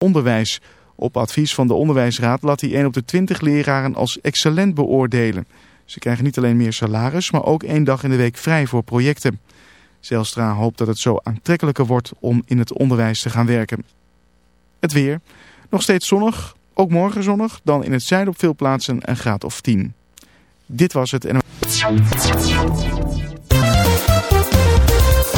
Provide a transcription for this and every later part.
onderwijs. Op advies van de onderwijsraad laat hij 1 op de 20 leraren als excellent beoordelen. Ze krijgen niet alleen meer salaris, maar ook één dag in de week vrij voor projecten. Zelstra hoopt dat het zo aantrekkelijker wordt om in het onderwijs te gaan werken. Het weer. Nog steeds zonnig, ook morgen zonnig, dan in het zuiden op veel plaatsen een graad of 10. Dit was het.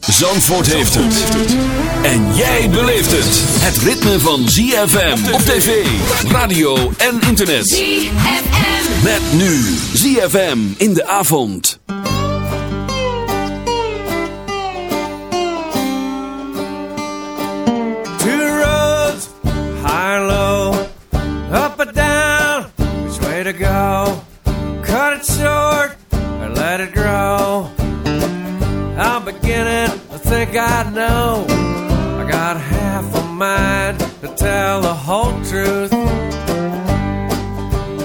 Zandvoort heeft het. En jij beleeft het. Het ritme van ZFM op tv, radio en internet. ZFM. Met nu ZFM in de avond. Two roads, high low, up or down, which way to go? Cut it short I'm beginning to think I know. I got half a mind to tell the whole truth.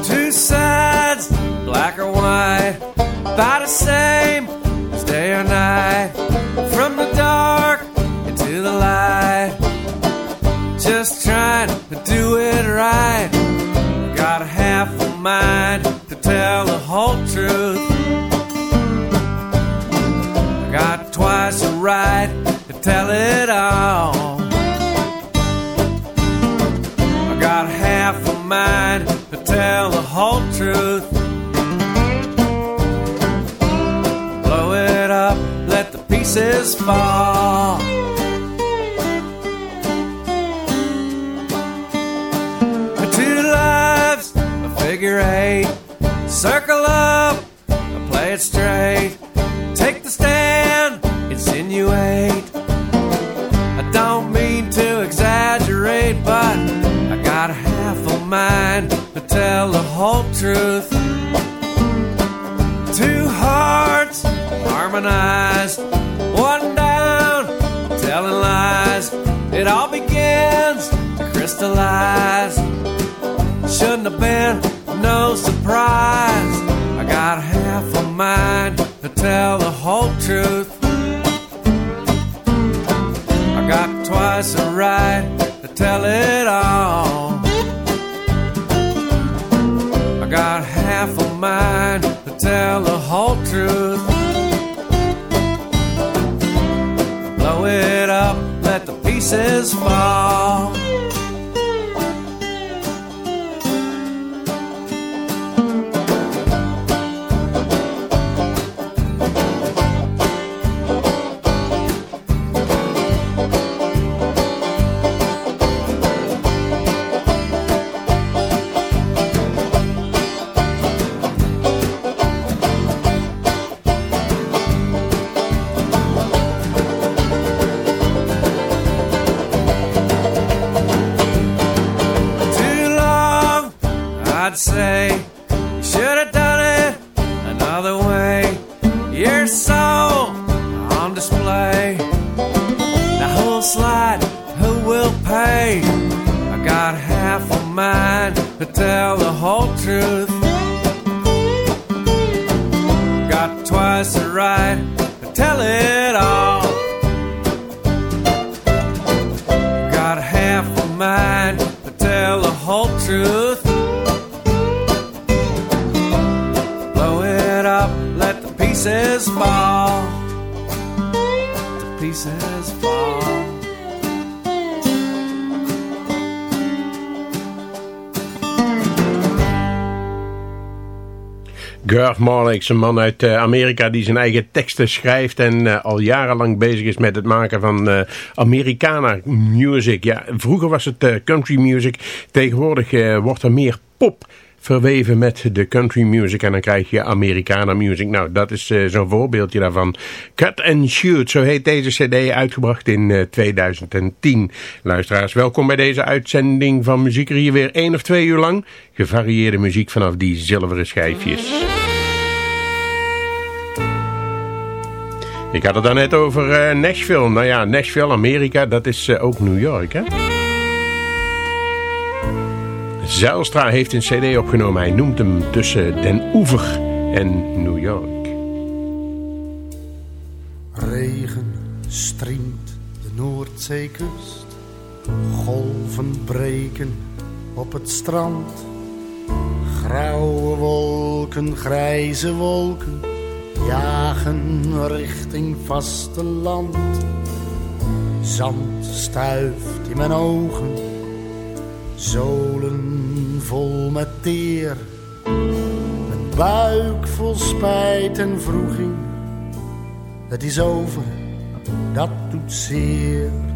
Two sides, black or white, by the same as day or night. From the dark into the light just trying to do the pieces fall. Two lives, a figure eight. Circle up, play it straight. Take the stand, insinuate. I don't mean to exaggerate, but I got a half a mind to tell the whole truth. Two hearts harmonized, to crystallize. Shouldn't have been no surprise. I got half a mind to tell the whole truth. I got twice the right to tell it all. I got half a mind to tell the whole truth. Blow it up, let the pieces fall. Een man uit eh, Amerika die zijn eigen teksten schrijft en eh, al jarenlang bezig is met het maken van uh, Americana music. Ja, vroeger was het country music, tegenwoordig wordt er meer pop verweven met de country music en dan krijg je Americana music. Nou, dat is zo'n voorbeeldje daarvan. Cut and Shoot, zo heet deze cd, uitgebracht in uh, 2010. Luisteraars, welkom bij deze uitzending van Muziek hier weer één of twee uur lang. Gevarieerde muziek vanaf die zilveren schijfjes. Ik had het daarnet over uh, Nashville. Nou ja, Nashville, Amerika, dat is uh, ook New York, hè? Zijlstra heeft een cd opgenomen. Hij noemt hem Tussen den Oever en New York. Regen striemt de Noordzeekust. Golven breken op het strand. Grauwe wolken, grijze wolken jagen richting vasteland. Zand stuift in mijn ogen, zolen vol met teer. Mijn buik vol spijt en vroeging, het is over, dat doet zeer.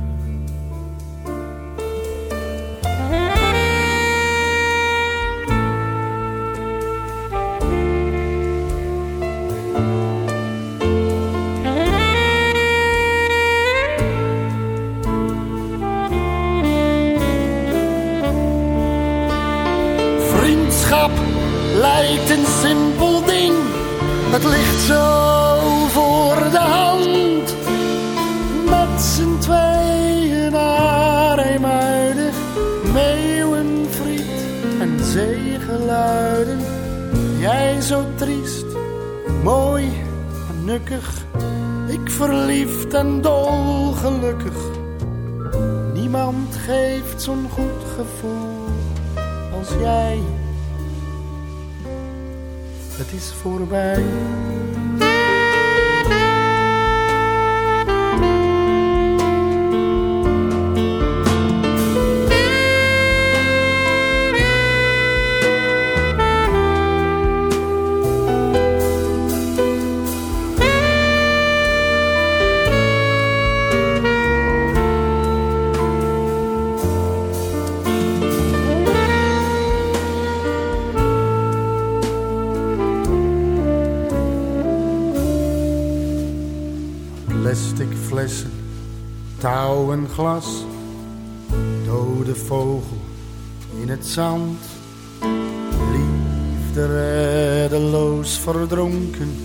Verliefd en dolgelukkig. Niemand geeft zo'n goed gevoel als jij. Het is voorbij. Touw en glas. Dode vogel in het zand. Liefde reddeloos verdronken.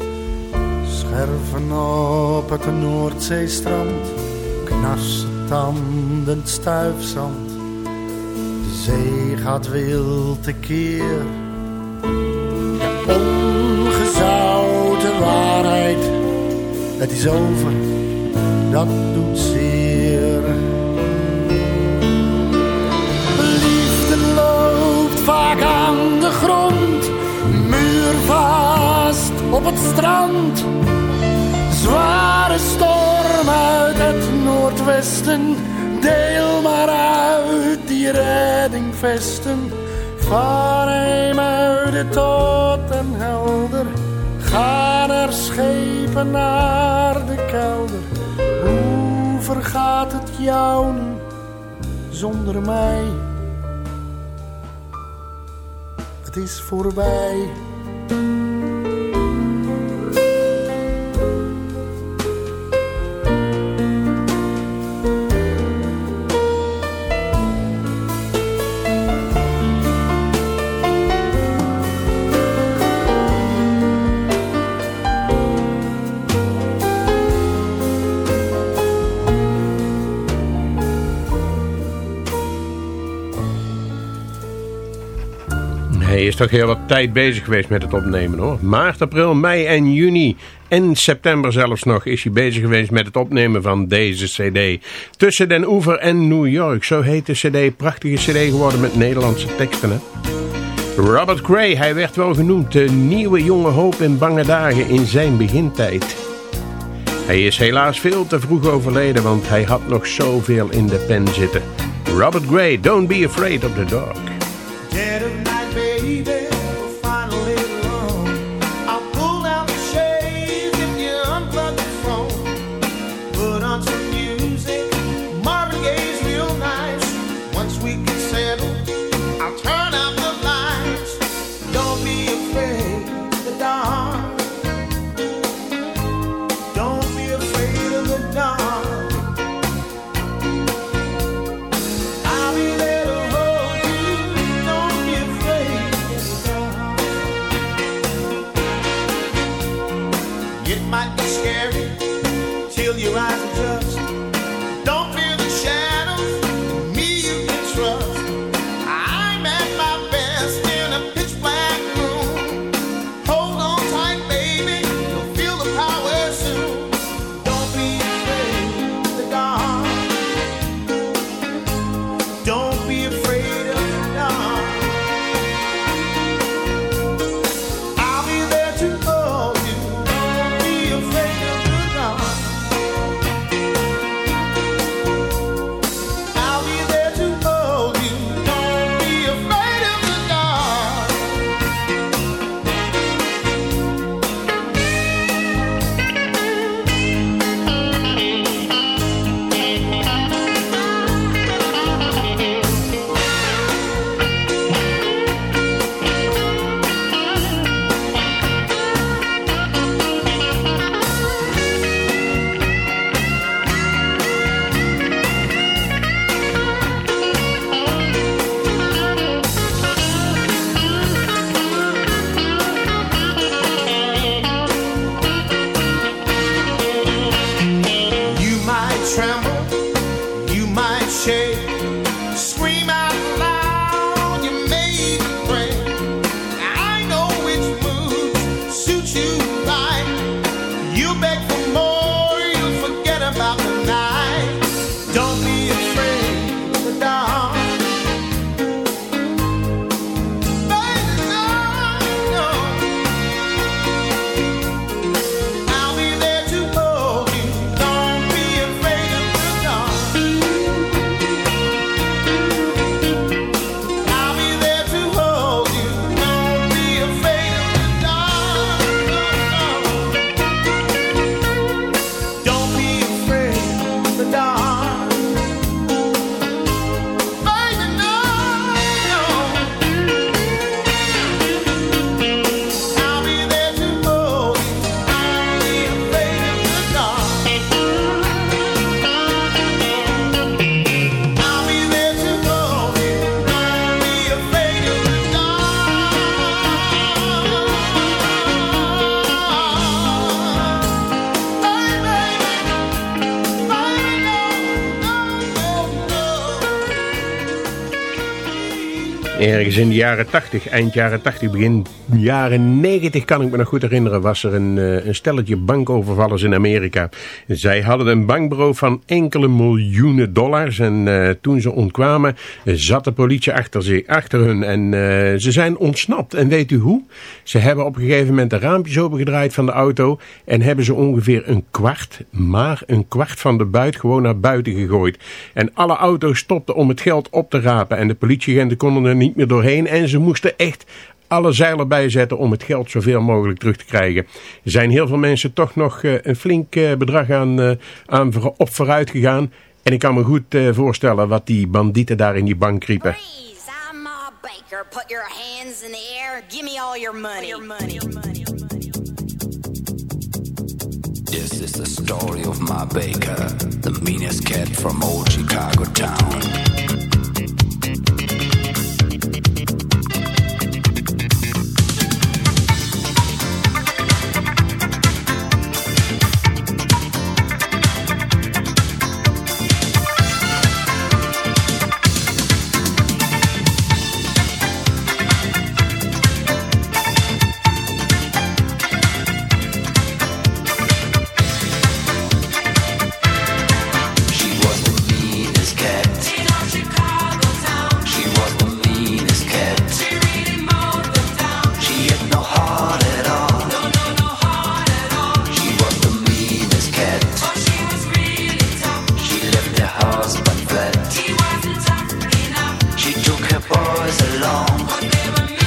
Scherven op het Noordzeestrand. Knarsen tandend stuifzand. De zee gaat wild tekeer. De ongezouten waarheid. Het is over, dat doet zeer. Vaak aan de grond, muurvast op het strand. Zware storm uit het noordwesten, deel maar uit die reddingvesten. Van Eemuiden tot en helder gaan er schepen naar de kelder. Hoe vergaat het jou nu zonder mij? Het is voorbij. Is toch heel wat tijd bezig geweest met het opnemen hoor. Maart, april, mei en juni en september zelfs nog is hij bezig geweest met het opnemen van deze cd. Tussen den Oever en New York, zo heet de cd. Prachtige cd geworden met Nederlandse teksten hè. Robert Gray, hij werd wel genoemd de nieuwe jonge hoop in bange dagen in zijn begintijd. Hij is helaas veel te vroeg overleden, want hij had nog zoveel in de pen zitten. Robert Gray, Don't Be Afraid of the Dark. Ergens in de jaren 80, eind jaren 80, begin jaren 90 kan ik me nog goed herinneren, was er een, eh, een stelletje bankovervallers in Amerika. Zij hadden een bankbureau van enkele miljoenen dollars en uh, toen ze ontkwamen zat de politie achter, zich, achter hun en uh, ze zijn ontsnapt. En weet u hoe? Ze hebben op een gegeven moment de raampjes opengedraaid van de auto en hebben ze ongeveer een kwart, maar een kwart van de buit gewoon naar buiten gegooid. En alle auto's stopten om het geld op te rapen en de politieagenten konden er niet meer doorheen en ze moesten echt alle zeilen bijzetten om het geld zoveel mogelijk terug te krijgen. Er zijn heel veel mensen toch nog uh, een flink uh, bedrag aan, uh, aan voor, op vooruit gegaan. En ik kan me goed voorstellen wat die bandieten daar in die bank kriepen. Freeze, I'm Ma Baker. Put your hands in the air. Give me all your money. Your money, your money, your money. This is the story of Ma Baker, the meanest cat from old Chicago town. took her boys along.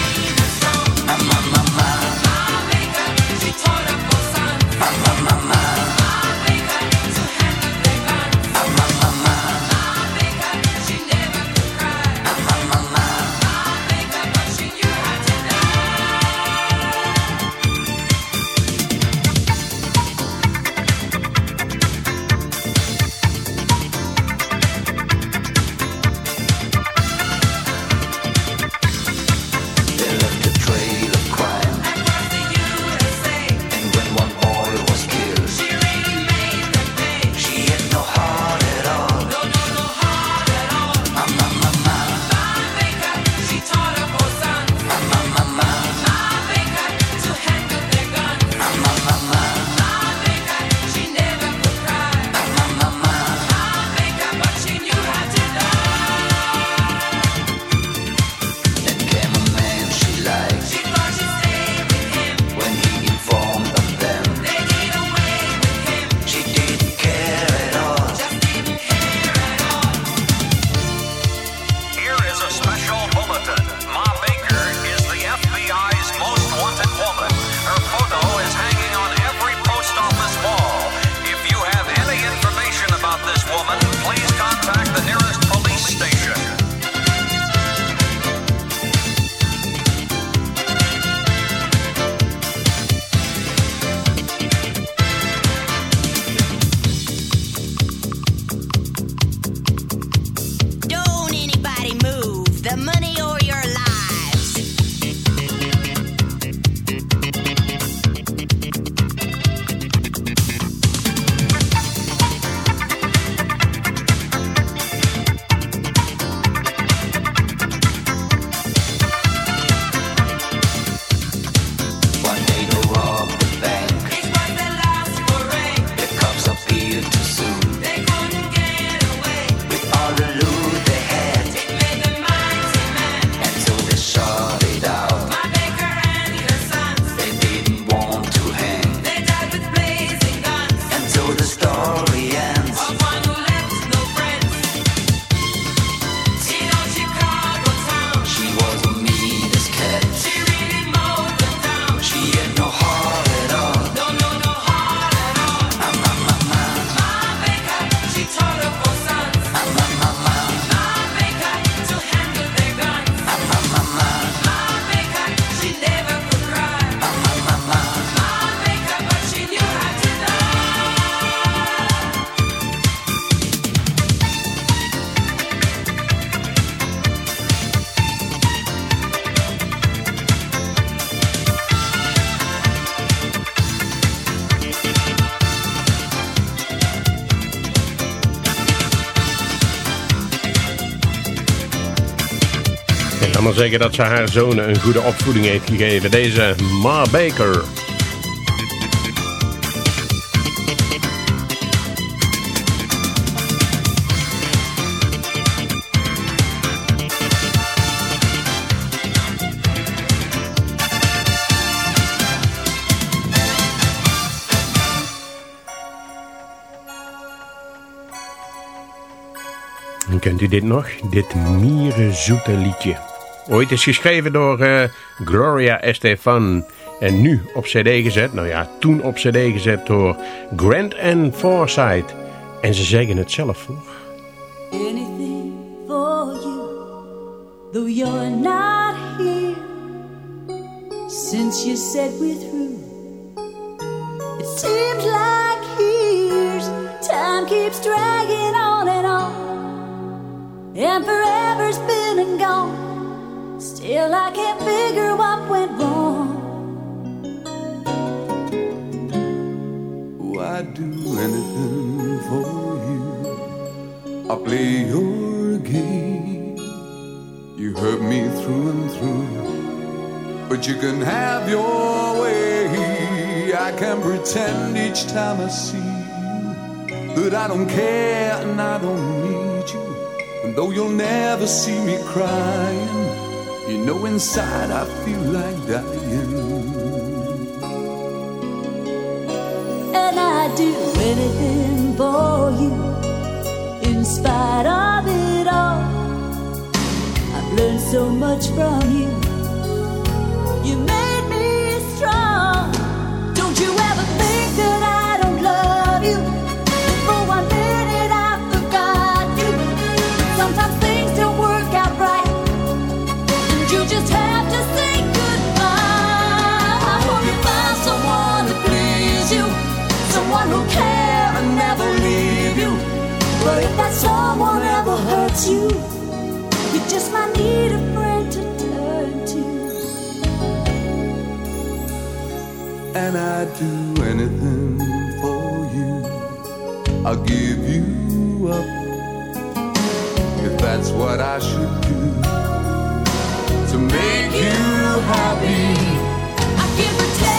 Zeggen dat ze haar zonen een goede opvoeding heeft gegeven. Deze Ma Baker. En Kent u dit nog? Dit mierenzoete liedje. Ooit is geschreven door eh, Gloria Estefan. En nu op cd gezet, nou ja, toen op cd gezet door Grant and Forsyth. En ze zeggen het zelf hoor. anything for you, though you're not here. Since you said we're through, it seems like years. Time keeps dragging on and on, and forever's been and gone. Still, I can't figure what went wrong. Oh, I'd do anything for you. I'll play your game. You hurt me through and through, but you can have your way. I can pretend each time I see you that I don't care and I don't need you. And though you'll never see me crying, you know inside I feel like dying. and I'd do anything for you. In spite of it all, I've learned so much from you. You made ever you, you just might need a friend to turn to. and I'd do anything for you. I'll give you up if that's what I should do to make you happy. I can pretend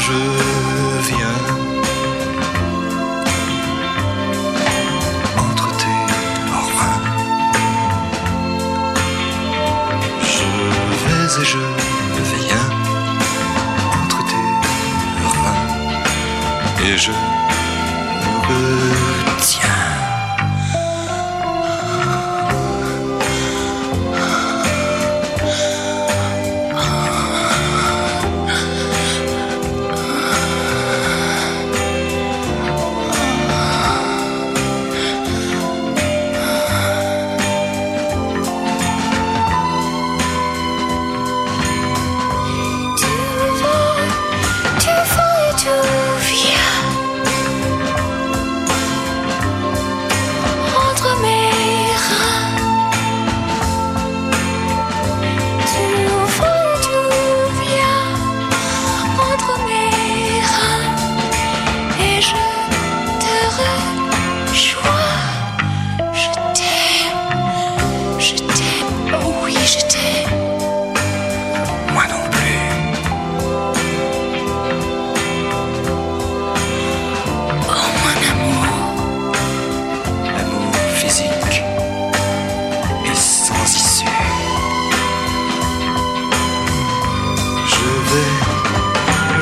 jeu.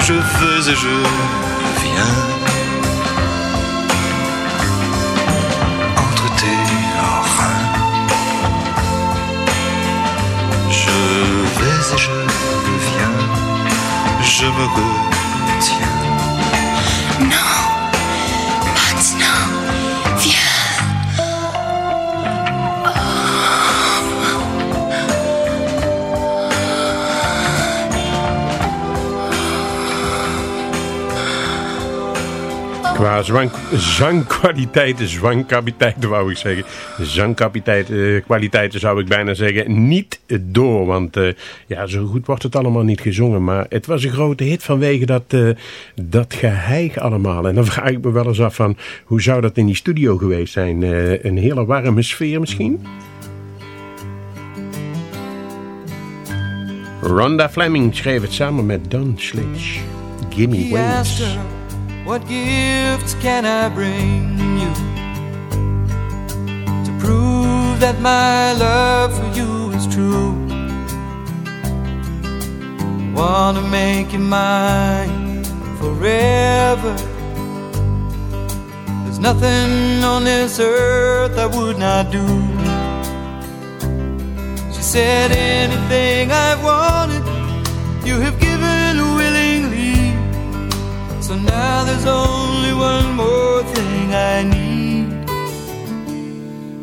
Je veux et je viens. Entre tes reins. Je vais et je viens. Je me Qua zwang, zangkwaliteiten, zwangkwaliteiten wou ik zeggen. Zangkwaliteiten kwaliteiten zou ik bijna zeggen. Niet door, want eh, ja, zo goed wordt het allemaal niet gezongen. Maar het was een grote hit vanwege dat, eh, dat geheig allemaal. En dan vraag ik me wel eens af van, hoe zou dat in die studio geweest zijn? Eh, een hele warme sfeer misschien? Rhonda Fleming schreef het samen met Don Slitch. Gimme Wings. What gifts can I bring you to prove that my love for you is true? Wanna make you mine forever. There's nothing on this earth I would not do. She said, Anything I've wanted, you have given. So now there's only one more thing I need.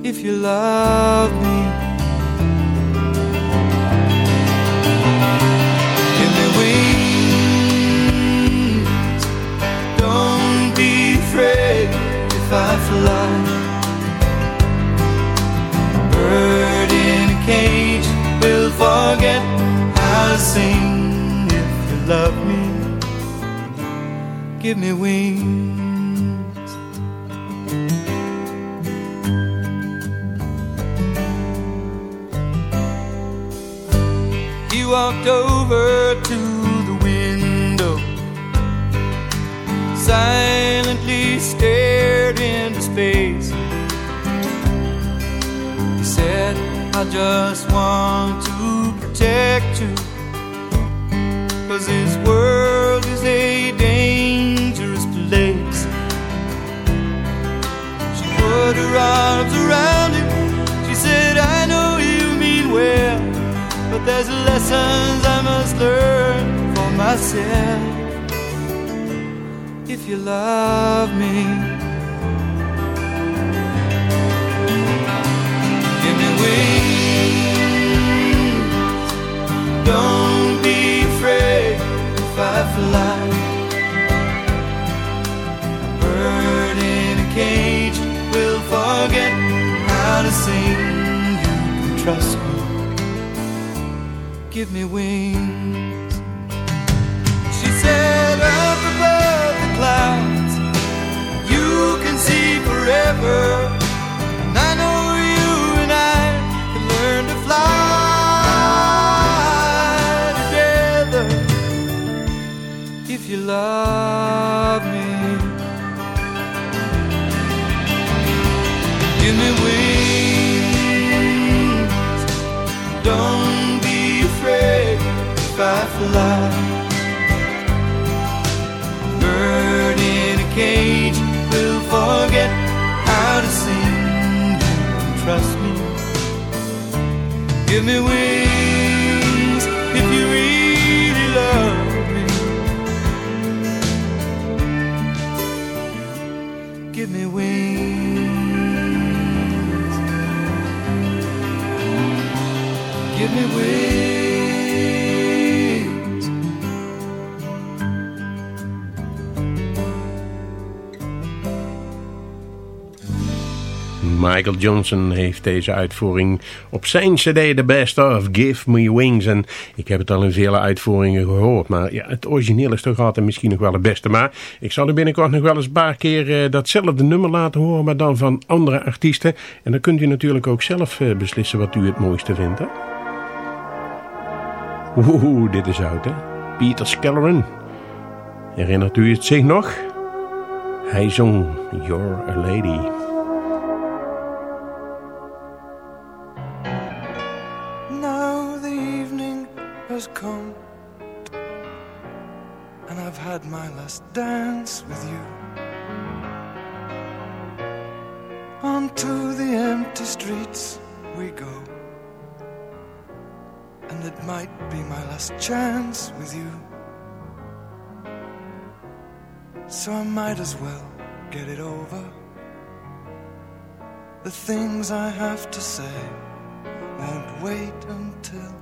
If you love me, give me wings. Don't be afraid if I fly. Give me wings. He walked over to the window, silently stared into space. He said, I just want there's lessons I must learn for myself. If you love me, give me wings. Don't be afraid if I fly. A bird in a cage will forget how to sing. You can trust. Give me wings. She said, up above the clouds, you can see forever. And I know you and I can learn to fly together if you love if A bird in a cage will forget how to sing. Trust me. Give me wings if you really love me. Give me wings. Give me wings. Michael Johnson heeft deze uitvoering op zijn cd The Best of Give Me Wings. En ik heb het al in vele uitvoeringen gehoord. Maar ja, het origineel is toch altijd misschien nog wel het beste. Maar ik zal u binnenkort nog wel eens een paar keer eh, datzelfde nummer laten horen. Maar dan van andere artiesten. En dan kunt u natuurlijk ook zelf eh, beslissen wat u het mooiste vindt. Hè? Oeh, dit is oud hè. Peter Skellerin. Herinnert u het zich nog? Hij zong You're a Lady. Has come, and I've had my last dance with you. Onto the empty streets we go, and it might be my last chance with you. So I might as well get it over. The things I have to say won't wait until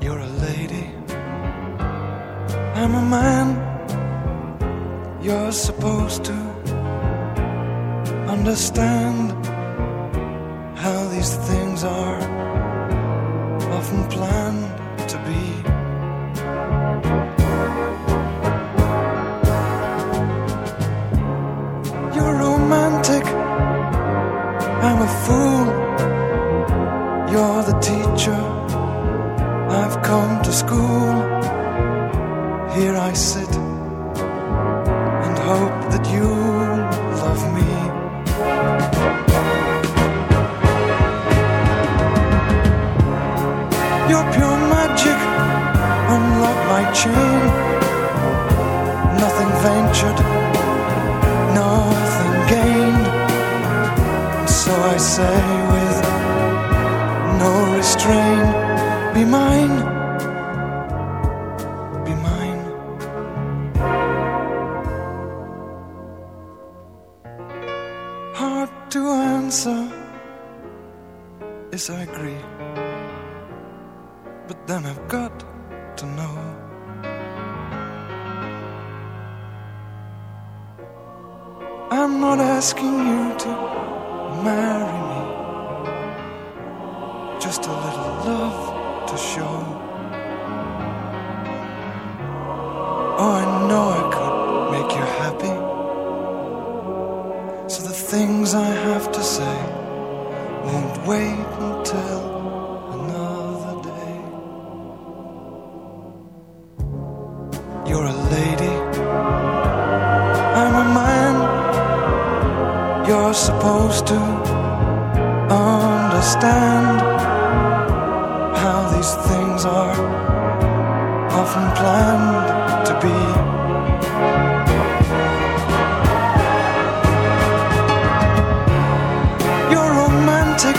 You're a lady, I'm a man. You're supposed to understand how these things are often planned to be. School. Here I sit and hope that you'll love me. You're pure magic. Unlock my chain. Nothing ventured nothing gained. So I say understand how these things are often planned to be. You're romantic,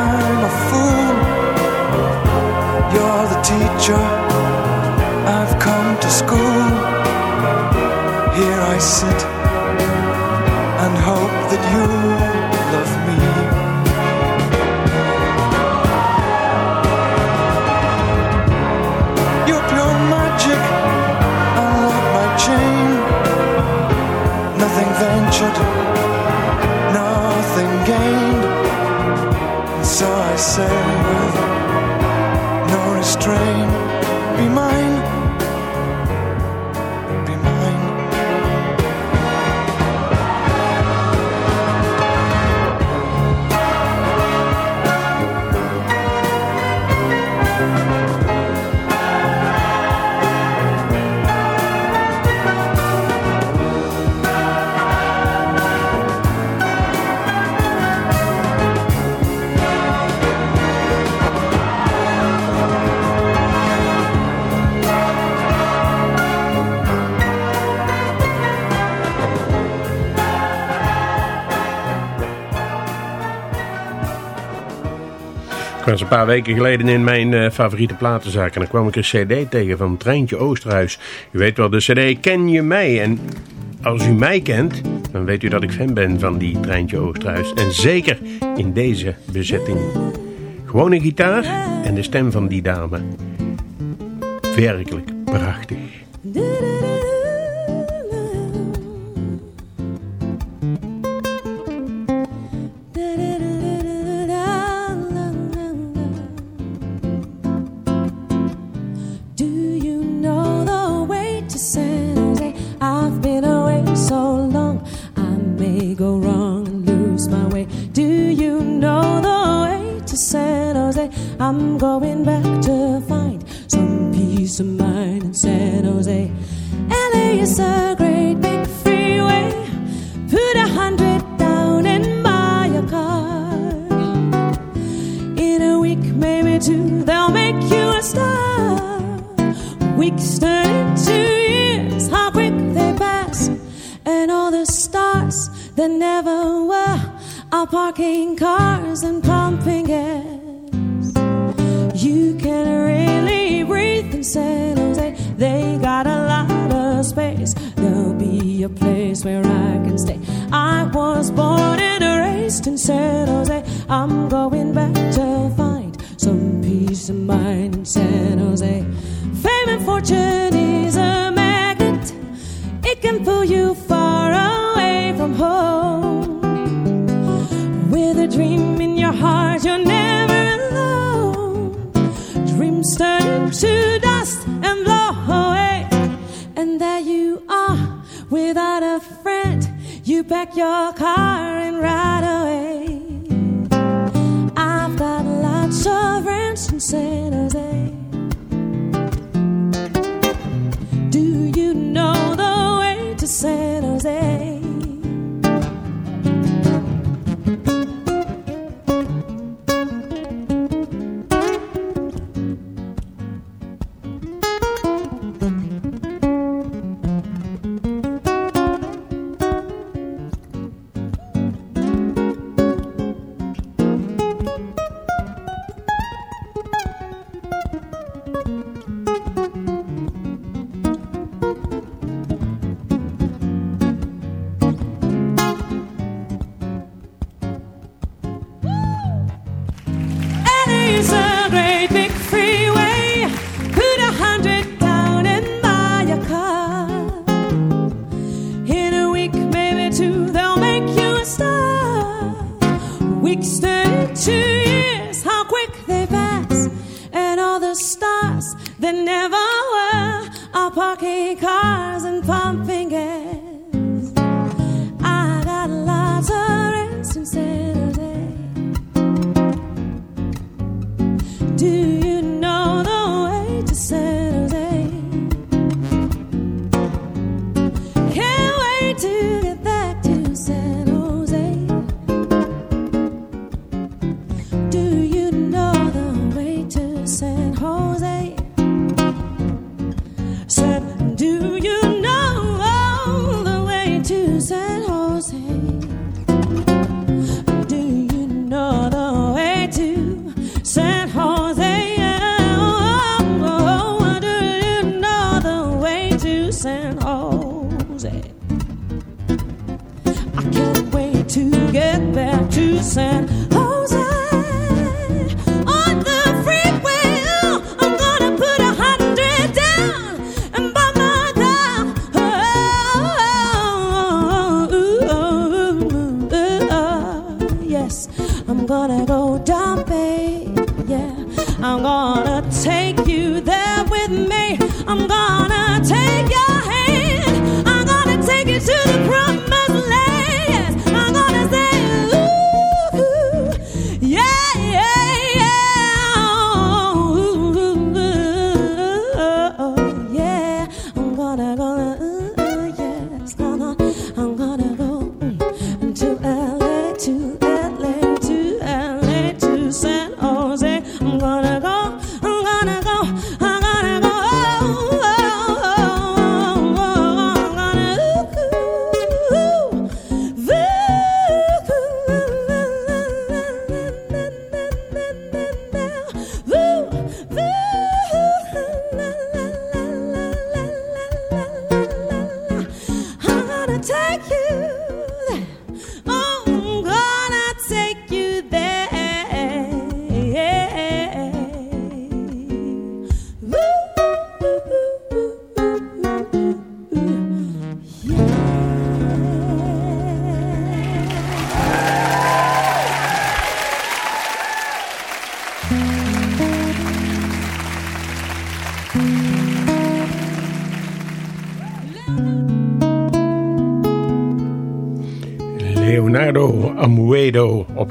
I'm a fool. You're the teacher, I've come to school. Here I sit. say Ik was een paar weken geleden in mijn eh, favoriete platenzaak en dan kwam ik een cd tegen van Treintje Oosterhuis. U weet wel, de cd Ken Je Mij en als u mij kent, dan weet u dat ik fan ben van die Treintje Oosterhuis. En zeker in deze bezetting. Gewoon een gitaar en de stem van die dame. Werkelijk prachtig.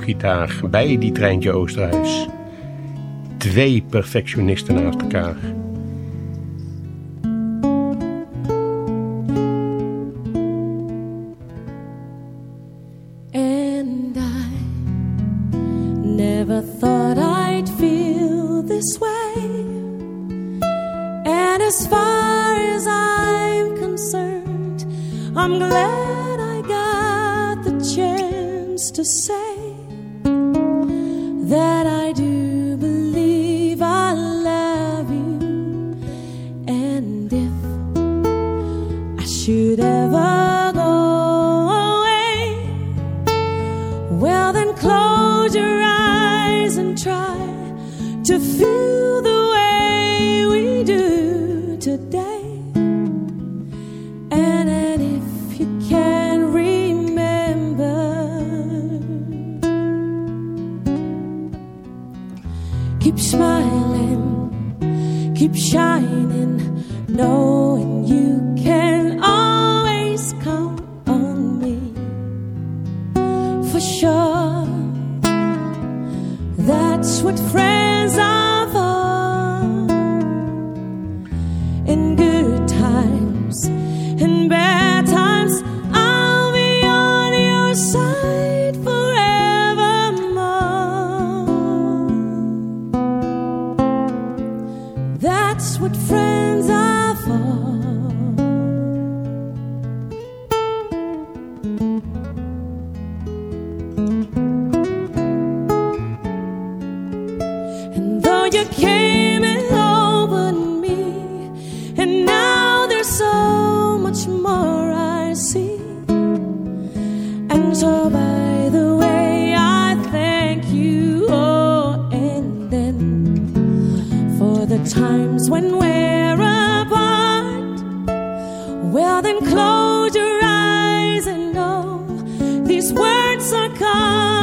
Amuedo op gitaar bij die treintje Oosterhuis. Twee perfectionisten naast elkaar. And I never thought I'd feel this way. And as far as I'm concerned, I'm glad I got the chance to say well, then close your eyes and know these words are coming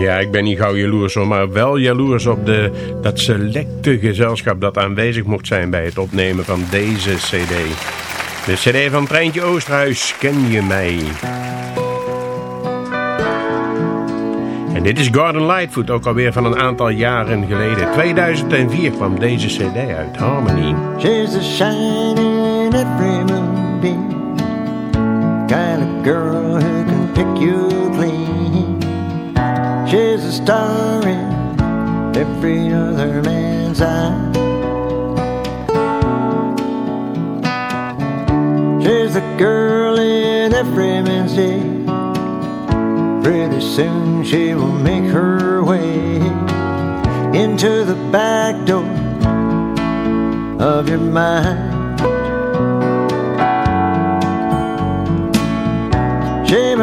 Ja, ik ben niet gauw jaloers hoor, maar wel jaloers op de, dat selecte gezelschap dat aanwezig mocht zijn bij het opnemen van deze cd. De cd van Treintje Oosterhuis, Ken je mij? En dit is Gordon Lightfoot, ook alweer van een aantal jaren geleden. 2004 kwam deze cd uit, Harmony. She's a shining every Kind of girl who can pick you star in every other man's eye She's a girl in every man's day Pretty soon she will make her way Into the back door of your mind. She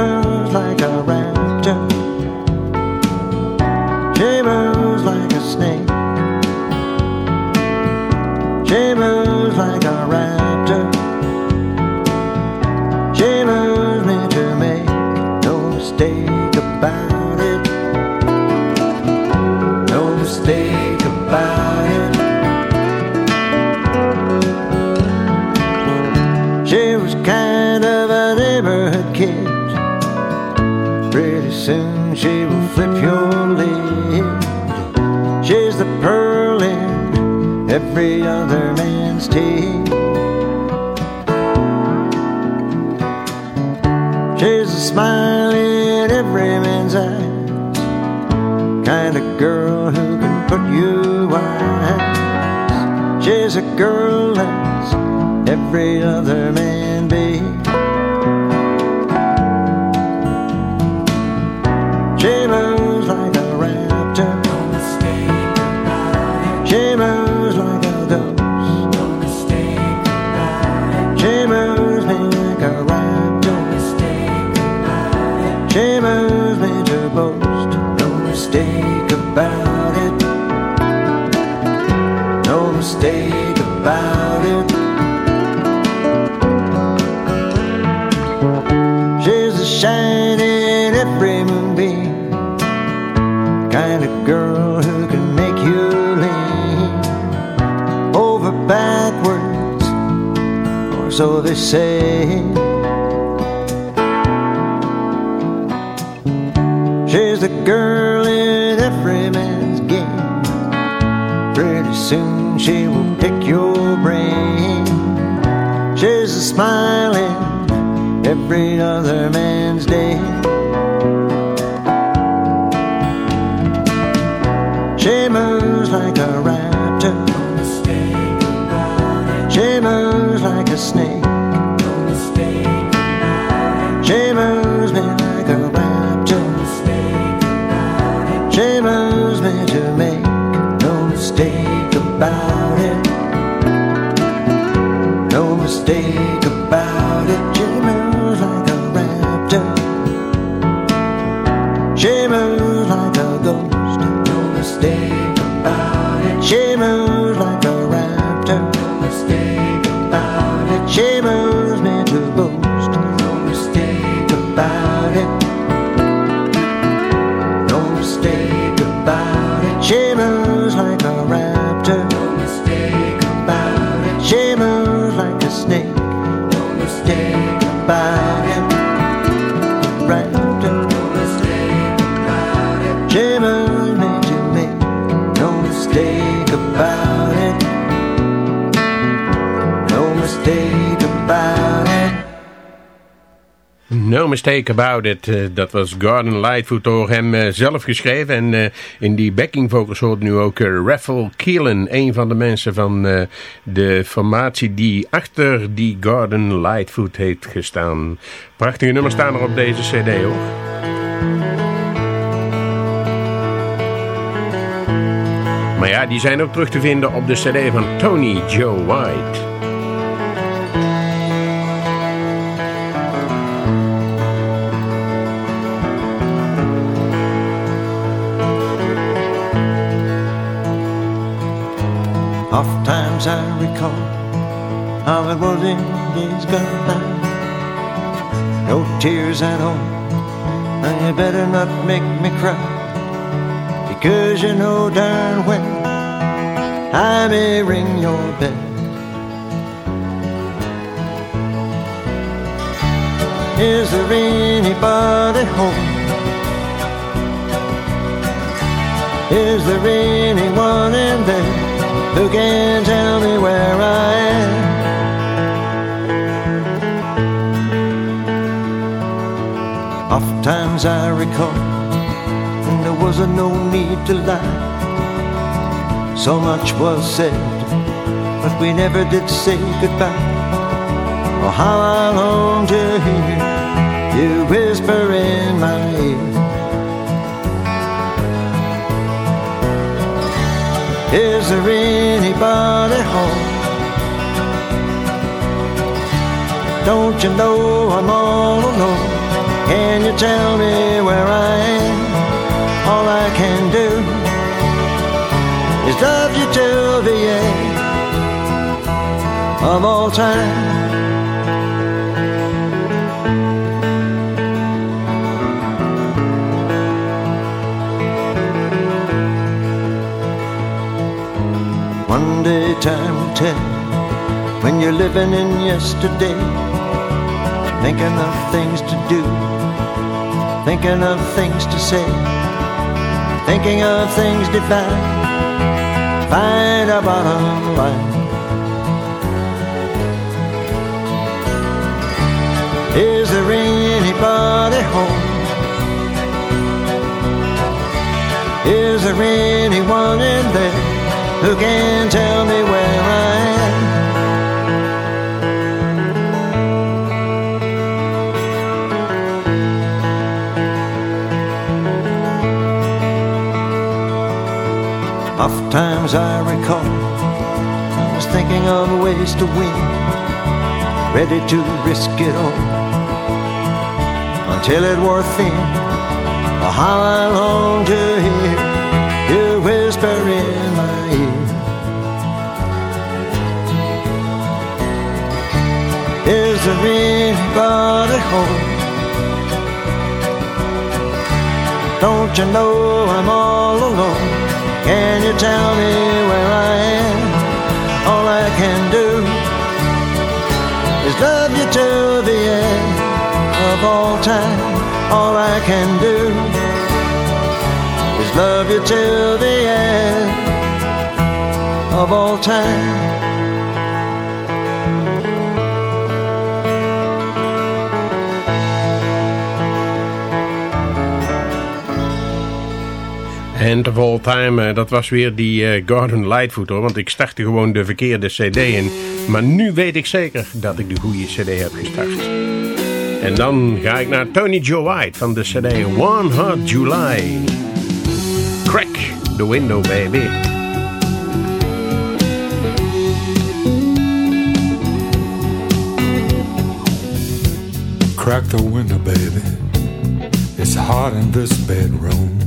Kind of girl who can put you wise. She's a girl that's every other man be. She about it. She's a shine in every moonbeam. Kind of girl who can make you lean over backwards, or so they say. She's the girl in every man's game. Pretty soon she will brain. She's a smiling every other man's day. She moves like a raptor. She moves like a snake. came Mistake About It. Eh, dat was Gordon Lightfoot door hem eh, zelf geschreven. En eh, in die backing vocals hoort nu ook Raffle Keelan. Een van de mensen van de formatie die achter die Gordon Lightfoot heeft gestaan. Prachtige nummers staan er op deze cd hoor. Maar ja, die zijn ook terug te vinden op de cd van Tony Joe White. Oft times I recall how it was in days gone by. No tears at all, and you better not make me cry. Because you know darn well I may ring your bell. Is there anybody home? Is there anyone in there? Who can tell me where I am. Oftentimes I recall, and there was a no need to lie. So much was said, but we never did say goodbye. Oh, how I long to hear you whisper in my ear. Is there anybody home? Don't you know I'm all alone? Can you tell me where I am? All I can do is love you till the end of all time. Time will tell when you're living in yesterday, thinking of things to do, thinking of things to say, thinking of things divine. Find find a bottom line. Is there anybody home? Is there anyone in there who can tell me where I am? Oft times I recall I was thinking of ways to win, ready to risk it all until it wore thin. How I long to hear Is there anybody home? Don't you know I'm all alone? Can you tell me where I am? All I can do is love you till the end of all time. All I can do is love you till the end of all time. End of All Time, eh, dat was weer die eh, Gordon Lightfoot hoor. Want ik startte gewoon de verkeerde cd in. Maar nu weet ik zeker dat ik de goede cd heb gestart. En dan ga ik naar Tony Joe White van de cd One Hot July. Crack the window baby. Crack the window, baby. It's hot in this bedroom.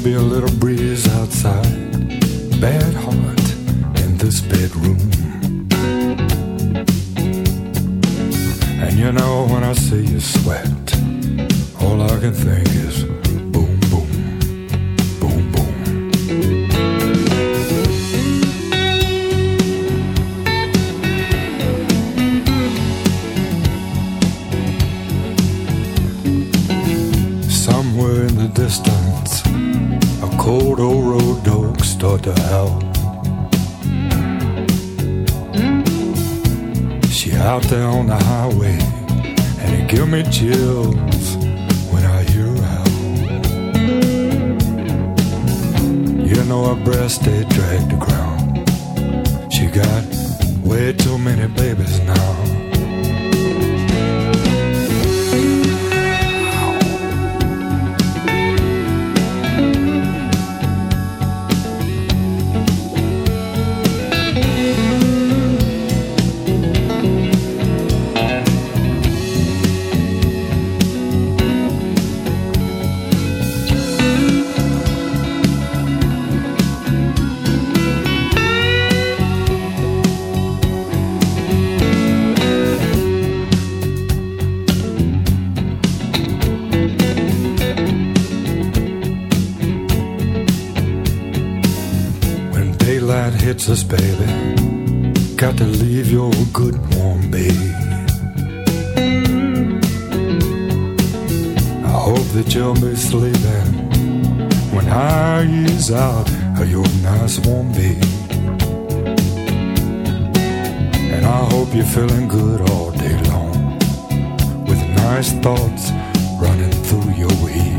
There may be a little breeze outside. Bad heart in this bedroom. And you know when I see you sweat, all I can think is start to howl. She out there on the highway, and it give me chills when I hear her howl. You know her breast they drag the ground. She got way too many babies now. Hits us, baby, got to leave your good warm bed. I hope that you'll be sleeping when I ease out of your nice warm bed. And I hope you're feeling good all day long with nice thoughts running through your head.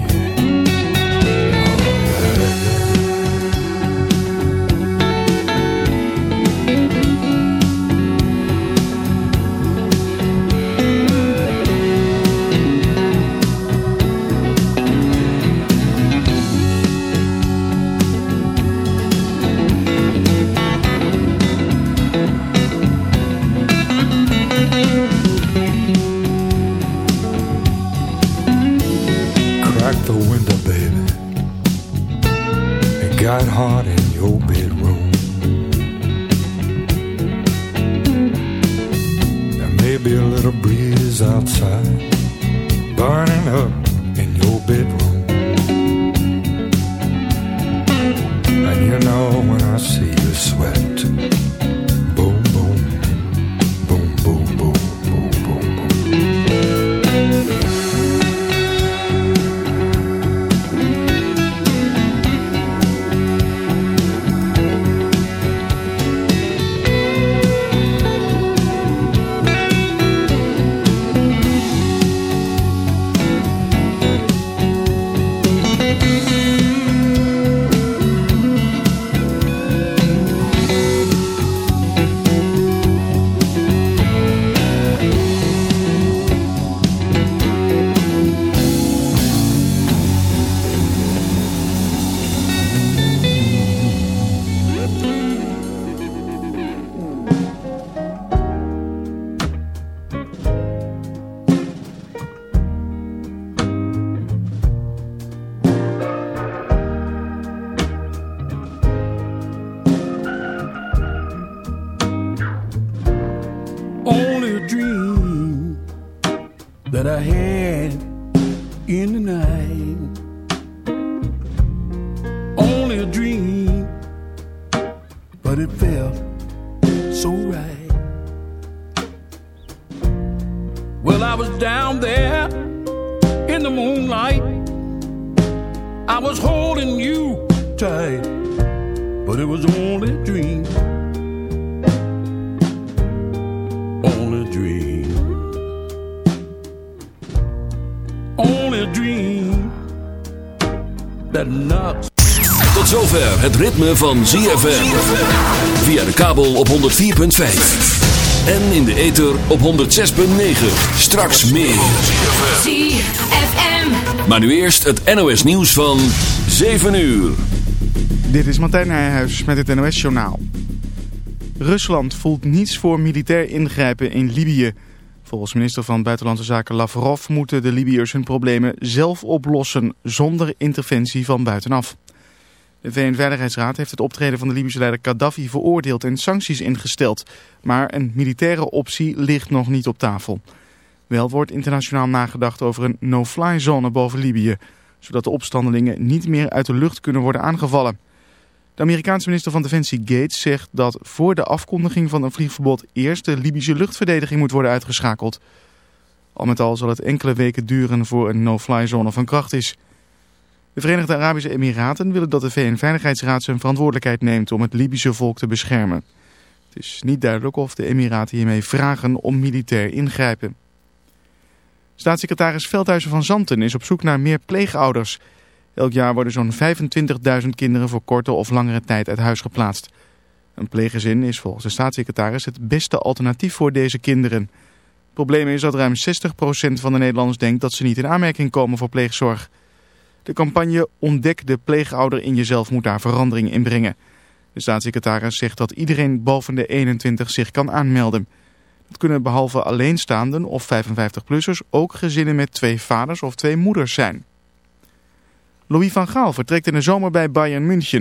Dream that knocks. Tot zover het ritme van ZFM. Via de kabel op 104.5. En in de ether op 106.9. Straks meer. ZFM. Maar nu eerst het NOS nieuws van 7 uur. Dit is Martijn Nijhuis met het NOS-journaal. Rusland voelt niets voor militair ingrijpen in Libië. Volgens minister van Buitenlandse Zaken Lavrov moeten de Libiërs hun problemen zelf oplossen zonder interventie van buitenaf. De VN-veiligheidsraad heeft het optreden van de Libische leider Gaddafi veroordeeld en sancties ingesteld. Maar een militaire optie ligt nog niet op tafel. Wel wordt internationaal nagedacht over een no-fly zone boven Libië, zodat de opstandelingen niet meer uit de lucht kunnen worden aangevallen. De Amerikaanse minister van Defensie Gates zegt dat voor de afkondiging van een vliegverbod eerst de Libische luchtverdediging moet worden uitgeschakeld. Al met al zal het enkele weken duren voor een no-fly zone van kracht is. De Verenigde Arabische Emiraten willen dat de VN-veiligheidsraad zijn verantwoordelijkheid neemt om het Libische volk te beschermen. Het is niet duidelijk of de Emiraten hiermee vragen om militair ingrijpen. Staatssecretaris Veldhuizen van Zanten is op zoek naar meer pleegouders. Elk jaar worden zo'n 25.000 kinderen voor korte of langere tijd uit huis geplaatst. Een pleeggezin is volgens de staatssecretaris het beste alternatief voor deze kinderen. Het probleem is dat ruim 60% van de Nederlanders denkt dat ze niet in aanmerking komen voor pleegzorg. De campagne Ontdek de pleegouder in jezelf moet daar verandering in brengen. De staatssecretaris zegt dat iedereen boven de 21 zich kan aanmelden. Dat kunnen behalve alleenstaanden of 55-plussers ook gezinnen met twee vaders of twee moeders zijn. Louis van Gaal vertrekt in de zomer bij Bayern München.